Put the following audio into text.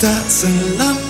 that's a lump